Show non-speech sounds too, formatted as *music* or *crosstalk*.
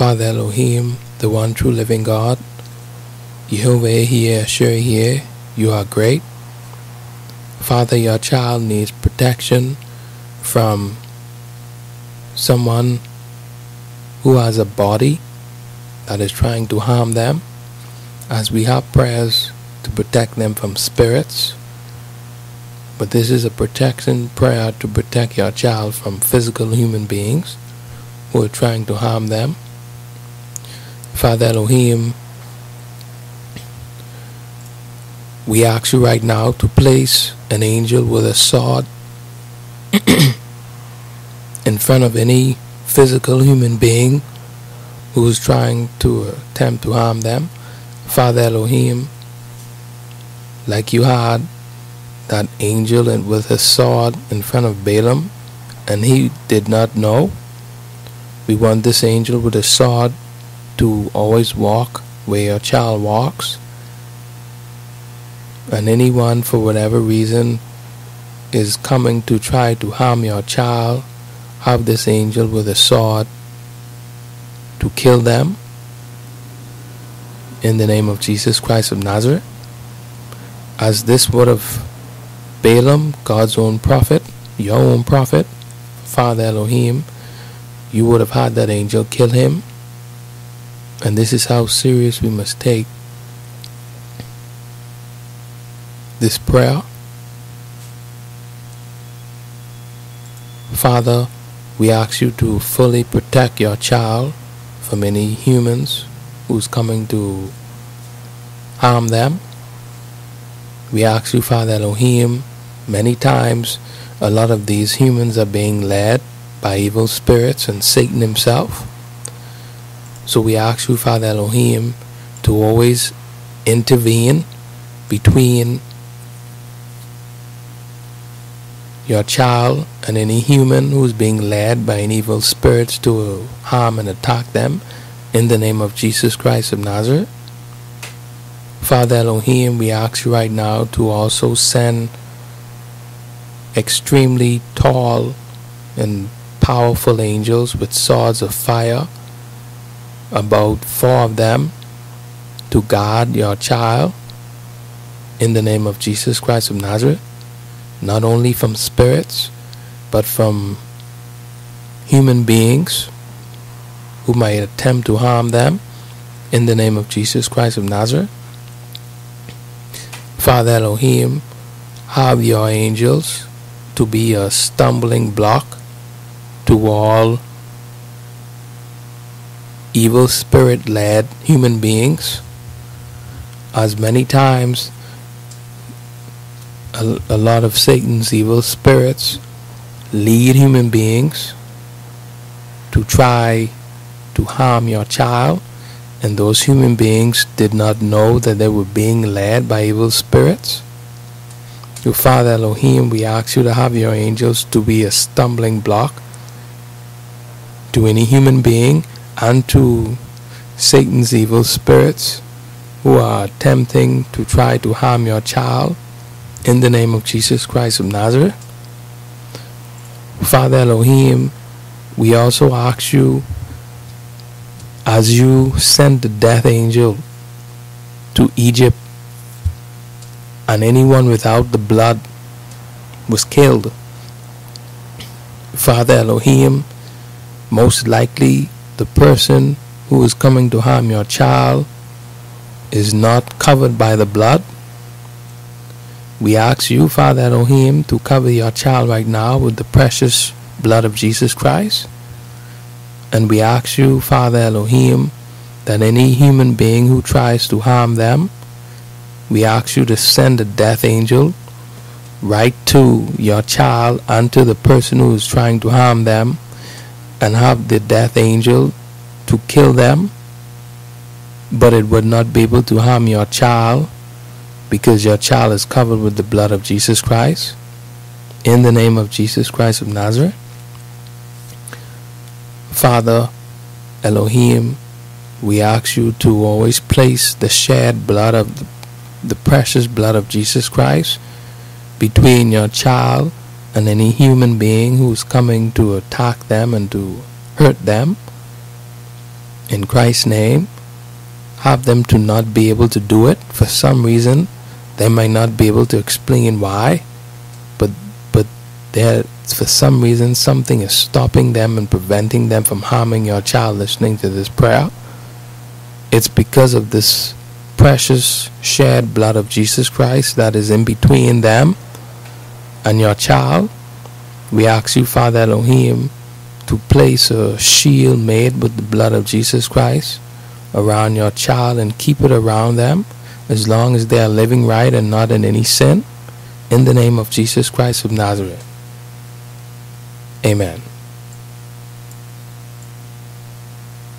Father Elohim, the one true living God, Jehovah here, sure here, you are great. Father, your child needs protection from someone who has a body that is trying to harm them, as we have prayers to protect them from spirits. But this is a protection prayer to protect your child from physical human beings who are trying to harm them. Father Elohim, we ask you right now to place an angel with a sword *clears throat* in front of any physical human being who is trying to attempt to harm them. Father Elohim, like you had that angel and with his sword in front of Balaam, and he did not know. We want this angel with a sword to always walk where your child walks. And anyone, for whatever reason, is coming to try to harm your child, have this angel with a sword to kill them. In the name of Jesus Christ of Nazareth. As this would have Balaam, God's own prophet, your own prophet, Father Elohim, you would have had that angel kill him. And this is how serious we must take this prayer. Father, we ask you to fully protect your child from any humans who's coming to harm them. We ask you, Father Elohim, Many times, a lot of these humans are being led by evil spirits and Satan himself. So we ask you, Father Elohim, to always intervene between your child and any human who is being led by an evil spirits to harm and attack them in the name of Jesus Christ of Nazareth. Father Elohim, we ask you right now to also send extremely tall and powerful angels with swords of fire, about four of them, to guard your child in the name of Jesus Christ of Nazareth, not only from spirits, but from human beings who might attempt to harm them in the name of Jesus Christ of Nazareth. Father Elohim, have your angels to be a stumbling block to all evil spirit led human beings. As many times, a, a, lot of Satan's evil spirits lead human beings to try to harm your child, and those human beings did not know that they were being led by evil spirits. Your Father Elohim, we ask you to have your angels to be a stumbling block to any human being and to Satan's evil spirits who are attempting to try to harm your child in the name of Jesus Christ of Nazareth. Father Elohim, we also ask you as you sent the death angel to Egypt and anyone without the blood was killed. Father Elohim, most likely the person who is coming to harm your child is not covered by the blood. We ask you, Father Elohim, to cover your child right now with the precious blood of Jesus Christ. And we ask you, Father Elohim, that any human being who tries to harm them we ask you to send a death angel right to your child and to the person who is trying to harm them and have the death angel to kill them but it would not be able to harm your child because your child is covered with the blood of Jesus Christ. In the name of Jesus Christ of Nazareth Father Elohim we ask you to always place the shed blood of the the precious blood of Jesus Christ between your child and any human being who's coming to attack them and to hurt them. in Christ's name, have them to not be able to do it for some reason. They might not be able to explain why, but but there for some reason something is stopping them and preventing them from harming your child listening to this prayer. It's because of this precious shed blood of Jesus Christ that is in between them and your child. We ask you, Father Elohim, to place a shield made with the blood of Jesus Christ around your child and keep it around them as long as they are living right and not in any sin. In the name of Jesus Christ of Nazareth. Amen.